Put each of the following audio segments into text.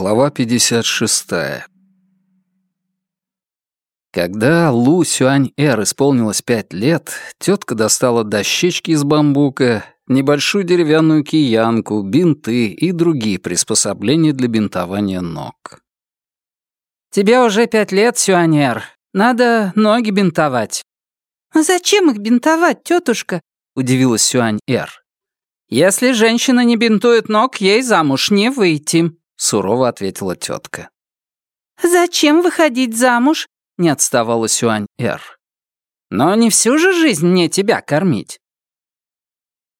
Глава 56. Когда Лу Сюань-Эр исполнилось пять лет, тетка достала дощечки из бамбука, небольшую деревянную киянку, бинты и другие приспособления для бинтования ног. «Тебе уже пять лет, Сюань-Эр. Надо ноги бинтовать». «А зачем их бинтовать, тетушка?» — удивилась Сюань-Эр. «Если женщина не бинтует ног, ей замуж не выйти», — сурово ответила тетка. «Зачем выходить замуж?» — не отставала Сюань-Эр. «Но не всю же жизнь мне тебя кормить».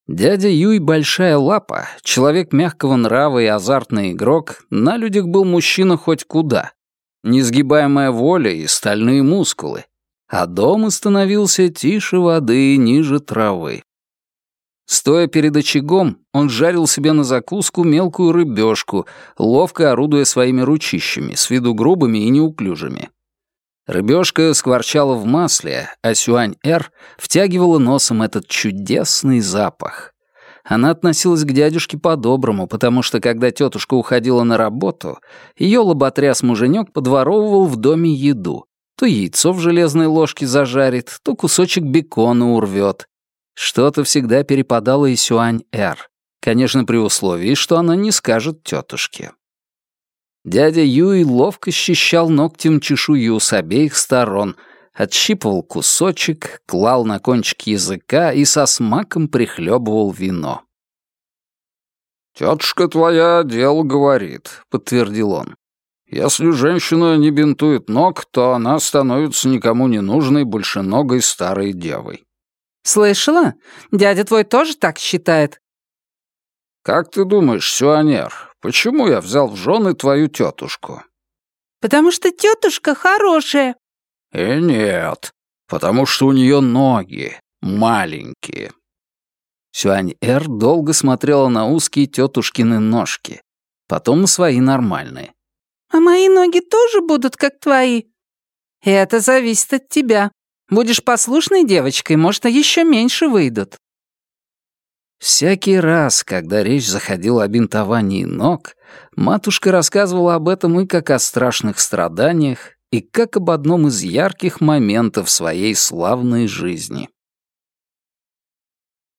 Дядя Юй Большая Лапа, человек мягкого нрава и азартный игрок, на людях был мужчина хоть куда. Несгибаемая воля и стальные мускулы. А дома становился тише воды и ниже травы. Стоя перед очагом, он жарил себе на закуску мелкую рыбешку, ловко орудуя своими ручищами, с виду грубыми и неуклюжими. Рыбешка скворчала в масле, а Сюань-Эр втягивала носом этот чудесный запах. Она относилась к дядюшке по-доброму, потому что, когда тетушка уходила на работу, ее лоботряс-муженек подворовывал в доме еду. То яйцо в железной ложке зажарит, то кусочек бекона урвет, что-то всегда перепадало и Сюань-Эр. Конечно, при условии, что она не скажет тетушке. Дядя Юй ловко счищал ногтем чешую с обеих сторон, отщипывал кусочек, клал на кончик языка и со смаком прихлебывал вино. «Тетушка твоя дело говорит», — подтвердил он. «Если женщина не бинтует ног, то она становится никому не нужной большеногой старой девой». «Слышала? Дядя твой тоже так считает?» «Как ты думаешь, Сюанер, почему я взял в жены твою тетушку?» «Потому что тетушка хорошая». «И «Э, нет, потому что у нее ноги маленькие». Сюань-Эр долго смотрела на узкие тетушкины ножки, потом на свои нормальные. «А мои ноги тоже будут, как твои?» «Это зависит от тебя», Будешь послушной девочкой, может, еще меньше выйдут». Всякий раз, когда речь заходила о бинтовании ног, матушка рассказывала об этом и как о страшных страданиях, и как об одном из ярких моментов своей славной жизни.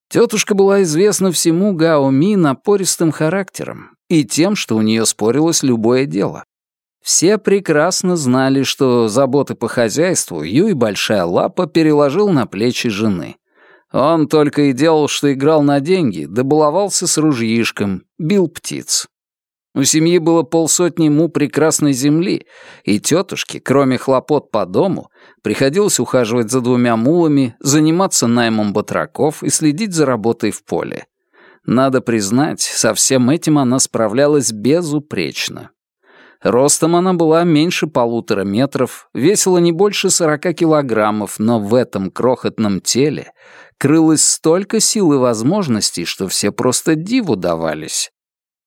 Тетушка была известна всему Гао Ми напористым характером и тем, что у нее спорилось любое дело. Все прекрасно знали, что заботы по хозяйству Юй Большая Лапа переложил на плечи жены. Он только и делал, что играл на деньги, добаловался с ружьишком, бил птиц. У семьи было полсотни му прекрасной земли, и тетушке, кроме хлопот по дому, приходилось ухаживать за двумя мулами, заниматься наймом батраков и следить за работой в поле. Надо признать, со всем этим она справлялась безупречно. Ростом она была меньше полутора метров, весила не больше сорока килограммов, но в этом крохотном теле крылось столько сил и возможностей, что все просто диву давались.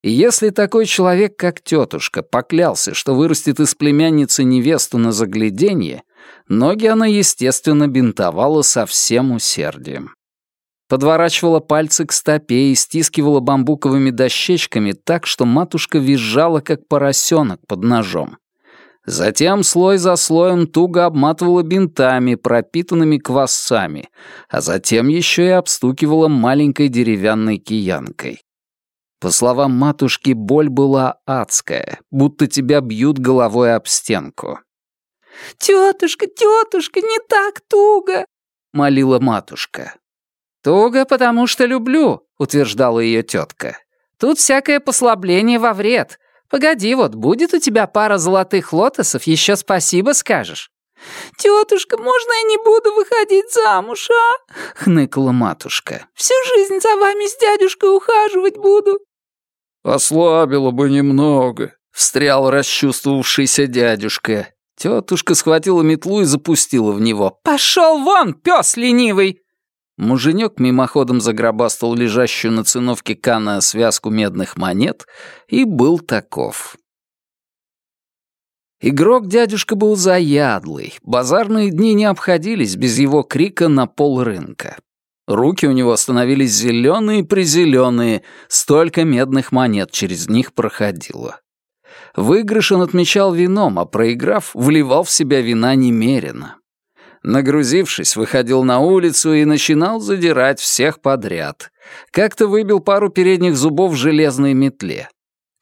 И если такой человек, как тетушка, поклялся, что вырастет из племянницы невесту на загляденье, ноги она, естественно, бинтовала со всем усердием подворачивала пальцы к стопе и стискивала бамбуковыми дощечками так, что матушка визжала, как поросенок под ножом. Затем слой за слоем туго обматывала бинтами, пропитанными квасцами, а затем еще и обстукивала маленькой деревянной киянкой. По словам матушки, боль была адская, будто тебя бьют головой об стенку. «Тетушка, тетушка, не так туго!» — молила матушка. «Туго, потому что люблю», — утверждала ее тетка. «Тут всякое послабление во вред. Погоди, вот будет у тебя пара золотых лотосов, еще спасибо скажешь». «Тетушка, можно я не буду выходить замуж, а?» — хныкала матушка. «Всю жизнь за вами с дядюшкой ухаживать буду». «Ослабила бы немного», — встрял расчувствовавшийся дядюшка. Тетушка схватила метлу и запустила в него. «Пошел вон, пес ленивый!» Муженек мимоходом загробастал лежащую на циновке Кана связку медных монет и был таков. Игрок дядюшка был заядлый, базарные дни не обходились без его крика на пол рынка. Руки у него становились зеленые-призеленые, столько медных монет через них проходило. Выигрыш он отмечал вином, а проиграв, вливал в себя вина немерено. Нагрузившись, выходил на улицу и начинал задирать всех подряд. Как-то выбил пару передних зубов в железной метле.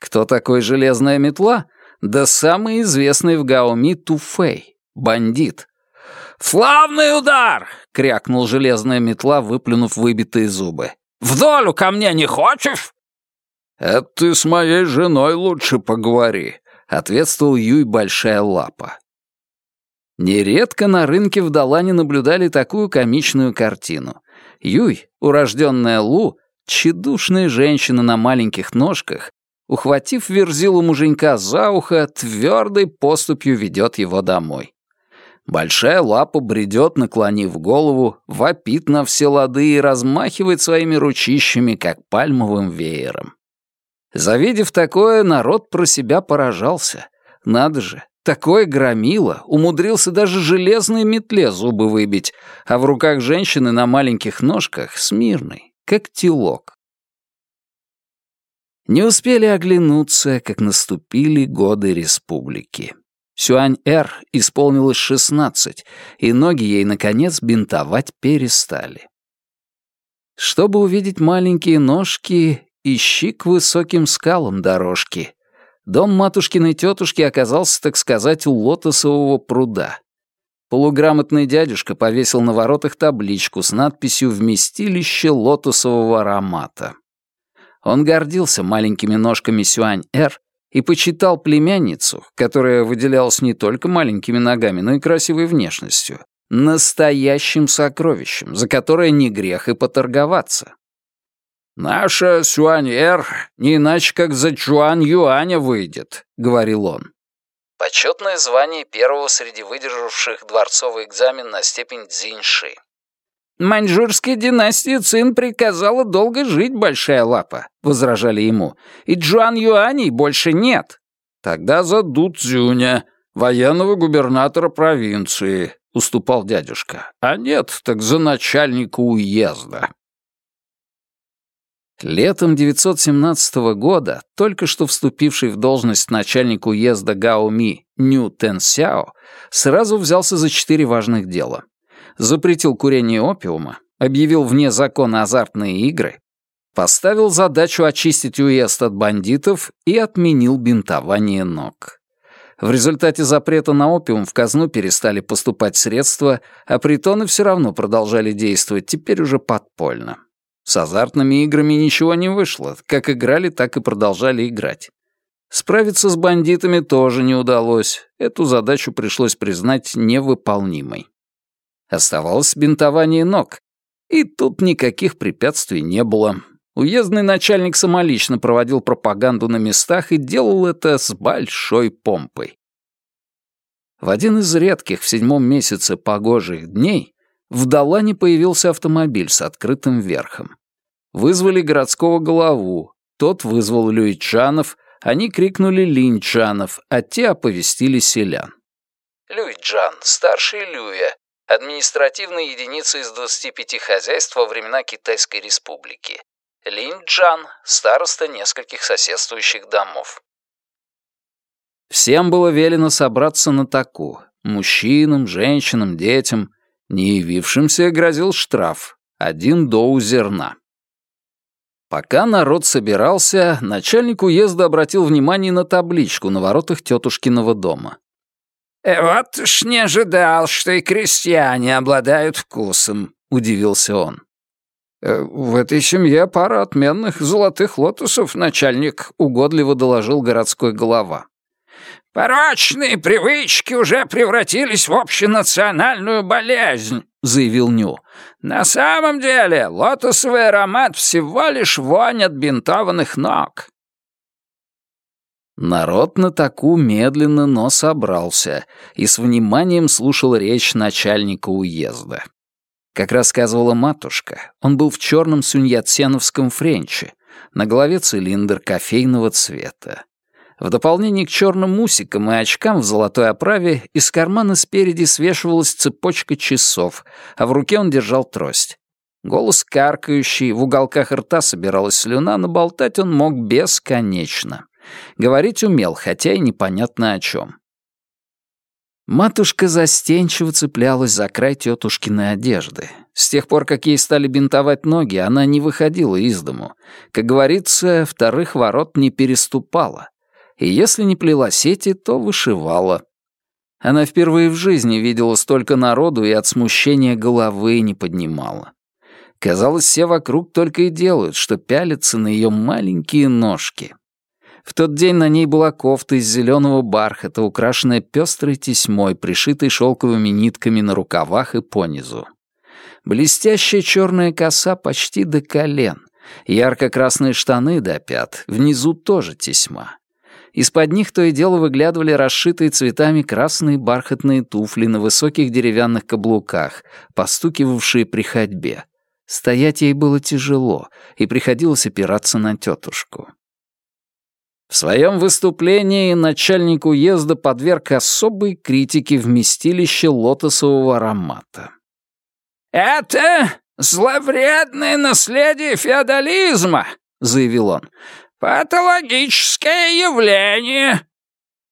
Кто такой железная метла? Да самый известный в Гаоми Туфей, бандит. «Славный удар!» — крякнул железная метла, выплюнув выбитые зубы. «В долю ко мне не хочешь?» «Это ты с моей женой лучше поговори», — ответствовал Юй Большая Лапа. Нередко на рынке в Далане наблюдали такую комичную картину. Юй, урожденная Лу, тщедушная женщина на маленьких ножках, ухватив верзилу муженька за ухо, твердой поступью ведет его домой. Большая лапа бредет, наклонив голову, вопит на все лады и размахивает своими ручищами, как пальмовым веером. Завидев такое, народ про себя поражался. Надо же, Такое громило, умудрился даже железной метле зубы выбить, а в руках женщины на маленьких ножках смирный, как телок. Не успели оглянуться, как наступили годы республики. Сюань-Эр исполнилось шестнадцать, и ноги ей, наконец, бинтовать перестали. Чтобы увидеть маленькие ножки, ищи к высоким скалам дорожки, Дом матушкиной тетушки оказался, так сказать, у лотосового пруда. Полуграмотный дядюшка повесил на воротах табличку с надписью «Вместилище лотосового аромата». Он гордился маленькими ножками Сюань-Эр и почитал племянницу, которая выделялась не только маленькими ногами, но и красивой внешностью, настоящим сокровищем, за которое не грех и поторговаться. «Наша Сюаньэр не иначе как за Чуан Юаня выйдет», — говорил он. Почетное звание первого среди выдержавших дворцовый экзамен на степень Цзиньши. «Маньчжурская династия Цин приказала долго жить, Большая Лапа», — возражали ему, «и Джуан Юаней больше нет». «Тогда за Ду Цзюня, военного губернатора провинции», — уступал дядюшка. «А нет, так за начальника уезда». Летом 917 года только что вступивший в должность начальник уезда Гаоми Ню Тен Сяо сразу взялся за четыре важных дела. Запретил курение опиума, объявил вне закона азартные игры, поставил задачу очистить уезд от бандитов и отменил бинтование ног. В результате запрета на опиум в казну перестали поступать средства, а притоны все равно продолжали действовать, теперь уже подпольно. С азартными играми ничего не вышло, как играли, так и продолжали играть. Справиться с бандитами тоже не удалось, эту задачу пришлось признать невыполнимой. Оставалось бинтование ног, и тут никаких препятствий не было. Уездный начальник самолично проводил пропаганду на местах и делал это с большой помпой. В один из редких в седьмом месяце погожих дней в Далане появился автомобиль с открытым верхом. Вызвали городского главу, тот вызвал Люйчанов, они крикнули Линчанов, а те оповестили селян. Люйчан, старший Люя, административная единица из 25 хозяйств во времена Китайской республики. Линчан, староста нескольких соседствующих домов. Всем было велено собраться на таку. Мужчинам, женщинам, детям. Не явившимся грозил штраф. Один доу зерна. Пока народ собирался, начальник уезда обратил внимание на табличку на воротах тетушкиного дома. «Э, «Вот уж не ожидал, что и крестьяне обладают вкусом», — удивился он. «Э, «В этой семье пара отменных золотых лотосов, начальник», — угодливо доложил городской голова. «Порочные привычки уже превратились в общенациональную болезнь», — заявил Ню. «На самом деле лотосовый аромат всего лишь вонь от бинтованных ног». Народ на таку медленно, но собрался и с вниманием слушал речь начальника уезда. Как рассказывала матушка, он был в черном суньяценовском френче, на голове цилиндр кофейного цвета. В дополнение к черным мусикам и очкам в золотой оправе из кармана спереди свешивалась цепочка часов, а в руке он держал трость. Голос каркающий, в уголках рта собиралась слюна, но болтать он мог бесконечно. Говорить умел, хотя и непонятно о чем. Матушка застенчиво цеплялась за край тетушкиной одежды. С тех пор, как ей стали бинтовать ноги, она не выходила из дому. Как говорится, вторых ворот не переступала. И если не плела сети, то вышивала. Она впервые в жизни видела столько народу и от смущения головы не поднимала. Казалось, все вокруг только и делают, что пялятся на ее маленькие ножки. В тот день на ней была кофта из зеленого бархата, украшенная пестрой тесьмой, пришитой шелковыми нитками на рукавах и понизу. Блестящая черная коса почти до колен, ярко-красные штаны до пят, внизу тоже тесьма. Из-под них то и дело выглядывали расшитые цветами красные бархатные туфли на высоких деревянных каблуках, постукивавшие при ходьбе. Стоять ей было тяжело, и приходилось опираться на тетушку. В своем выступлении начальник уезда подверг особой критике вместилище лотосового аромата. «Это зловредное наследие феодализма», — заявил он. «Патологическое явление».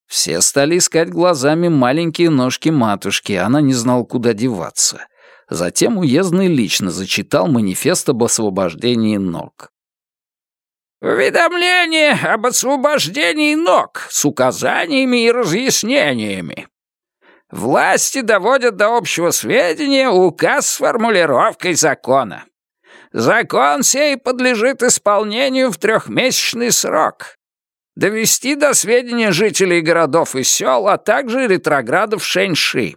Все стали искать глазами маленькие ножки матушки, она не знала, куда деваться. Затем уездный лично зачитал манифест об освобождении ног. Уведомление об освобождении ног с указаниями и разъяснениями. Власти доводят до общего сведения указ с формулировкой закона. Закон сей подлежит исполнению в трехмесячный срок. Довести до сведения жителей городов и сел, а также ретроградов Шэньши.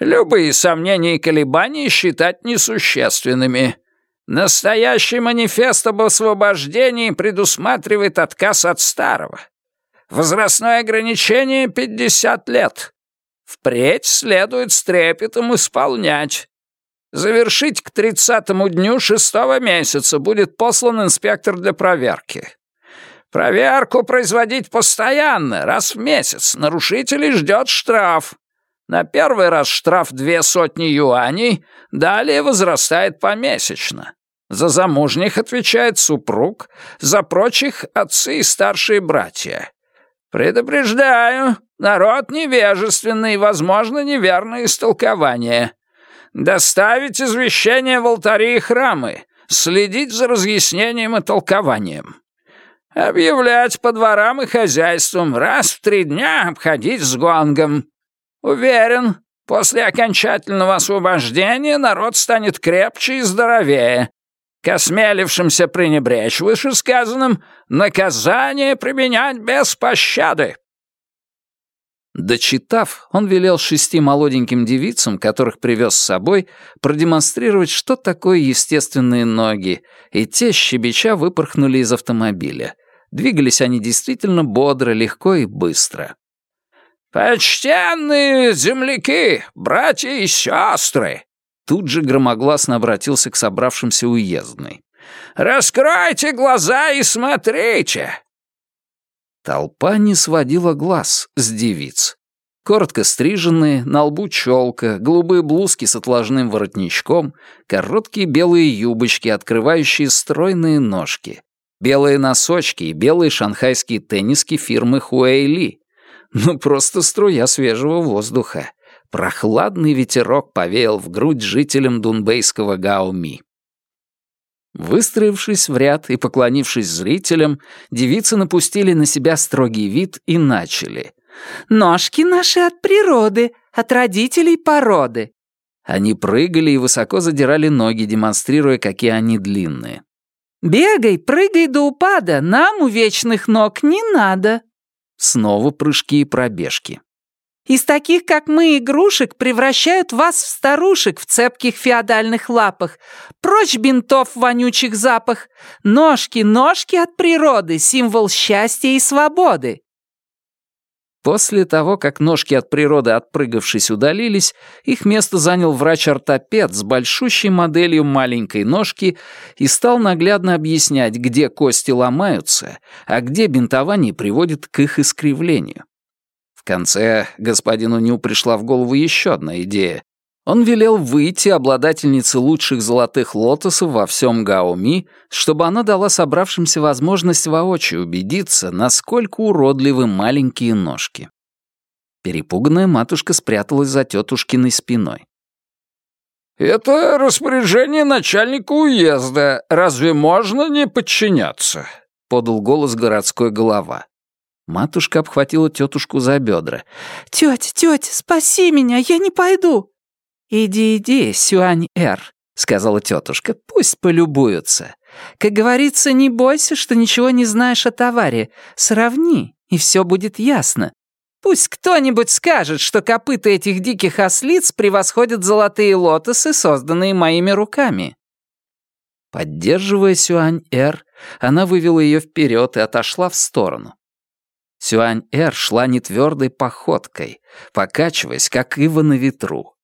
Любые сомнения и колебания считать несущественными. Настоящий манифест об освобождении предусматривает отказ от старого. Возрастное ограничение — 50 лет. Впредь следует с трепетом исполнять. Завершить к тридцатому дню шестого месяца будет послан инспектор для проверки. Проверку производить постоянно, раз в месяц. Нарушителей ждет штраф. На первый раз штраф две сотни юаней, далее возрастает помесячно. За замужних отвечает супруг, за прочих — отцы и старшие братья. Предупреждаю, народ невежественный, возможно, неверное истолкование. Доставить извещение в алтари и храмы, следить за разъяснением и толкованием. Объявлять по дворам и хозяйствам, раз в три дня обходить с гонгом. Уверен, после окончательного освобождения народ станет крепче и здоровее. К осмелившимся пренебречь вышесказанным наказание применять без пощады. Дочитав, он велел шести молоденьким девицам, которых привез с собой, продемонстрировать, что такое естественные ноги, и те, щебеча, выпорхнули из автомобиля. Двигались они действительно бодро, легко и быстро. «Почтенные земляки, братья и сестры!» Тут же громогласно обратился к собравшимся уездной. «Раскройте глаза и смотрите!» Толпа не сводила глаз с девиц. Коротко стриженные, на лбу челка, голубые блузки с отложным воротничком, короткие белые юбочки, открывающие стройные ножки, белые носочки и белые шанхайские тенниски фирмы Хуэйли. Ну, просто струя свежего воздуха. Прохладный ветерок повеял в грудь жителям дунбейского Гаоми. Выстроившись в ряд и поклонившись зрителям, девицы напустили на себя строгий вид и начали. «Ножки наши от природы, от родителей породы». Они прыгали и высоко задирали ноги, демонстрируя, какие они длинные. «Бегай, прыгай до упада, нам у вечных ног не надо». Снова прыжки и пробежки. Из таких, как мы, игрушек превращают вас в старушек в цепких феодальных лапах. Прочь бинтов вонючих запах. Ножки, ножки от природы, символ счастья и свободы. После того, как ножки от природы, отпрыгавшись, удалились, их место занял врач-ортопед с большущей моделью маленькой ножки и стал наглядно объяснять, где кости ломаются, а где бинтование приводит к их искривлению. Конце господину Ню пришла в голову еще одна идея. Он велел выйти обладательнице лучших золотых лотосов во всем Гаоми, чтобы она дала собравшимся возможность воочию убедиться, насколько уродливы маленькие ножки. Перепуганная матушка спряталась за тетушкиной спиной. «Это распоряжение начальника уезда. Разве можно не подчиняться?» — подал голос городской голова. Матушка обхватила тетушку за бедра. «Тетя, тетя, спаси меня, я не пойду!» «Иди, иди, Сюань-Эр», — сказала тетушка, — «пусть полюбуются. Как говорится, не бойся, что ничего не знаешь о товаре. Сравни, и все будет ясно. Пусть кто-нибудь скажет, что копыта этих диких ослиц превосходят золотые лотосы, созданные моими руками». Поддерживая Сюань-Эр, она вывела ее вперед и отошла в сторону. Сюань-Эр шла нетвердой походкой, покачиваясь, как ива на ветру.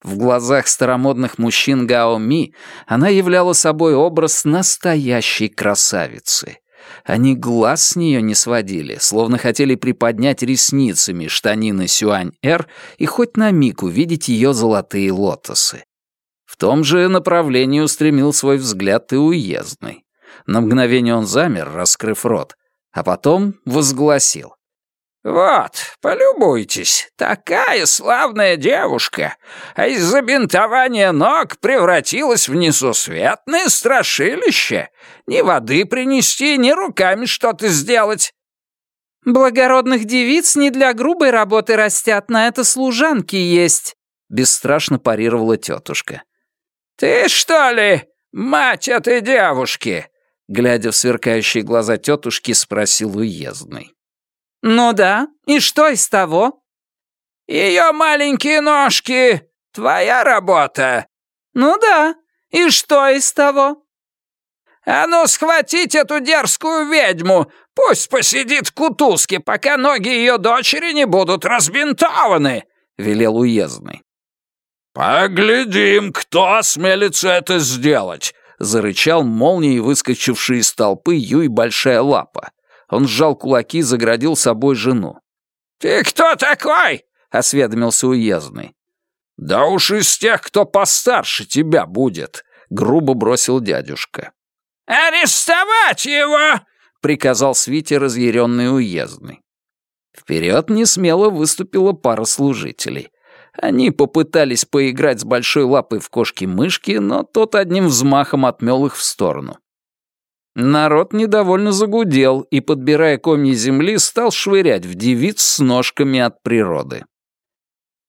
В глазах старомодных мужчин Гао Ми она являла собой образ настоящей красавицы. Они глаз с нее не сводили, словно хотели приподнять ресницами штанины Сюань-Эр и хоть на миг увидеть ее золотые лотосы. В том же направлении устремил свой взгляд и уездный. На мгновение он замер, раскрыв рот, а потом возгласил. «Вот, полюбуйтесь, такая славная девушка, а из-за бинтования ног превратилась в несусветное страшилище. Ни воды принести, ни руками что-то сделать». «Благородных девиц не для грубой работы растят, на это служанки есть», — бесстрашно парировала тетушка. «Ты что ли, мать этой девушки?» Глядя в сверкающие глаза тетушки, спросил уездный. «Ну да, и что из того?» «Ее маленькие ножки — твоя работа». «Ну да, и что из того?» «А ну, схватить эту дерзкую ведьму! Пусть посидит в кутузке, пока ноги ее дочери не будут разбинтованы!» — велел уездный. «Поглядим, кто осмелится это сделать!» — зарычал молнией выскочивший из толпы Юй Большая Лапа. Он сжал кулаки и заградил собой жену. «Ты кто такой?» — осведомился уездный. «Да уж из тех, кто постарше тебя будет», — грубо бросил дядюшка. «Арестовать его!» — приказал Свите разъяренный уездный. Вперед несмело выступила пара служителей. Они попытались поиграть с большой лапой в кошки-мышки, но тот одним взмахом отмел их в сторону. Народ недовольно загудел и, подбирая комья земли, стал швырять в девиц с ножками от природы.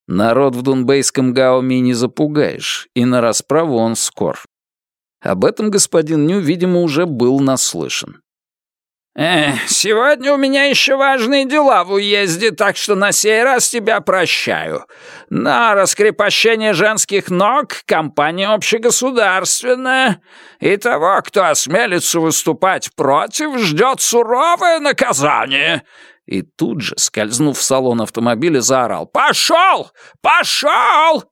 Народ в дунбейском гауме не запугаешь, и на расправу он скор. Об этом господин Ню, видимо, уже был наслышан. «Эх, сегодня у меня еще важные дела в уезде, так что на сей раз тебя прощаю. На раскрепощение женских ног компания общегосударственная, и того, кто осмелится выступать против, ждет суровое наказание». И тут же, скользнув в салон автомобиля, заорал «Пошел! Пошел!»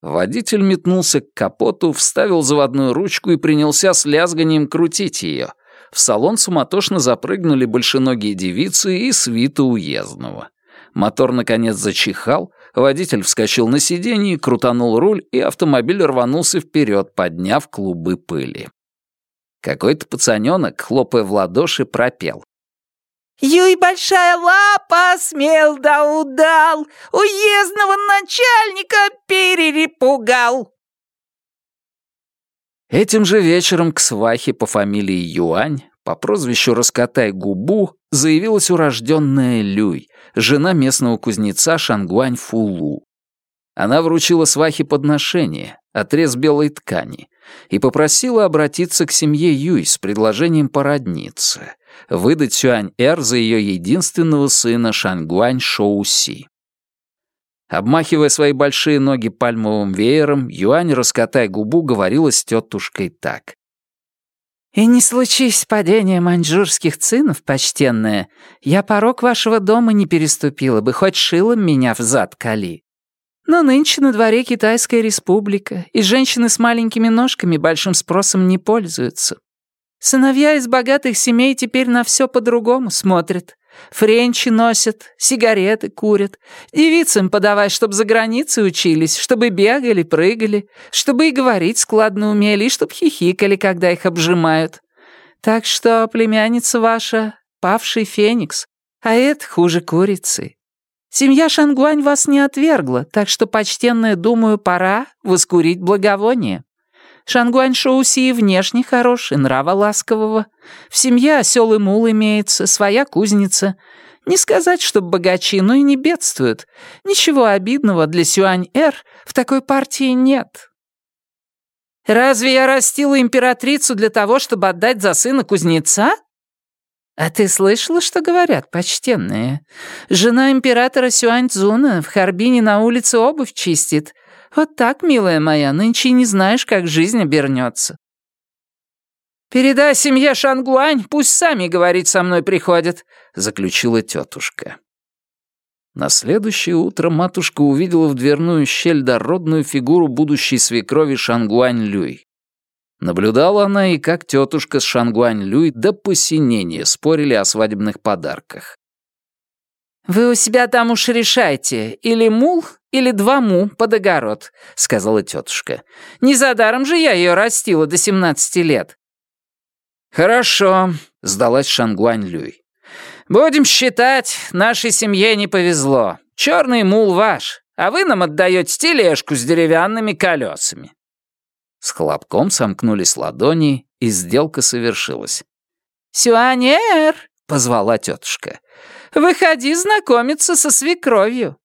Водитель метнулся к капоту, вставил заводную ручку и принялся с лязганием крутить ее — в салон суматошно запрыгнули большеногие девицы и свита уездного. Мотор, наконец, зачихал, водитель вскочил на сиденье, крутанул руль, и автомобиль рванулся вперед, подняв клубы пыли. Какой-то пацаненок, хлопая в ладоши, пропел. «Юй, большая лапа, смел да удал, уездного начальника перерепугал!» Этим же вечером к свахе по фамилии Юань по прозвищу «Раскатай губу» заявилась урожденная Люй, жена местного кузнеца Шангуань Фулу. Она вручила свахе подношение, отрез белой ткани, и попросила обратиться к семье Юй с предложением породниться, выдать Сюань-Эр за ее единственного сына Шангуань Шоуси. Обмахивая свои большие ноги пальмовым веером, Юань, раскатай губу, говорила с тетушкой так. «И не случись падение маньчжурских цинов, почтенная, я порог вашего дома не переступила бы, хоть шилом меня в зад кали. Но нынче на дворе Китайская республика, и женщины с маленькими ножками большим спросом не пользуются. Сыновья из богатых семей теперь на все по-другому смотрят. Френчи носят, сигареты курят. Девицам подавай, чтоб за границей учились, чтобы бегали, прыгали, чтобы и говорить складно умели, и чтоб хихикали, когда их обжимают. Так что племянница ваша — павший феникс, а это хуже курицы. Семья Шангуань вас не отвергла, так что, почтенная, думаю, пора воскурить благовоние. Шангуань Шоуси внешне хорош, и нрава ласкового. В семье осел и мул имеется, своя кузница. Не сказать, что богачи, но и не бедствуют. Ничего обидного для Сюань-Эр в такой партии нет. Разве я растила императрицу для того, чтобы отдать за сына кузнеца? А ты слышала, что говорят, почтенные? Жена императора Сюань-Цзуна в Харбине на улице обувь чистит, вот так, милая моя, нынче не знаешь, как жизнь обернется. «Передай семье Шангуань, пусть сами говорить со мной приходят», — заключила тетушка. На следующее утро матушка увидела в дверную щель дородную фигуру будущей свекрови Шангуань Люй. Наблюдала она и как тетушка с Шангуань Люй до посинения спорили о свадебных подарках. «Вы у себя там уж решайте, или мул, или два му под огород», — сказала тетушка. «Не за даром же я ее растила до семнадцати лет». «Хорошо», — сдалась Шангуань Люй. «Будем считать, нашей семье не повезло. Черный мул ваш, а вы нам отдаете тележку с деревянными колесами». С хлопком сомкнулись ладони, и сделка совершилась. «Сюанер!» — позвала тетушка. «Выходи знакомиться со свекровью».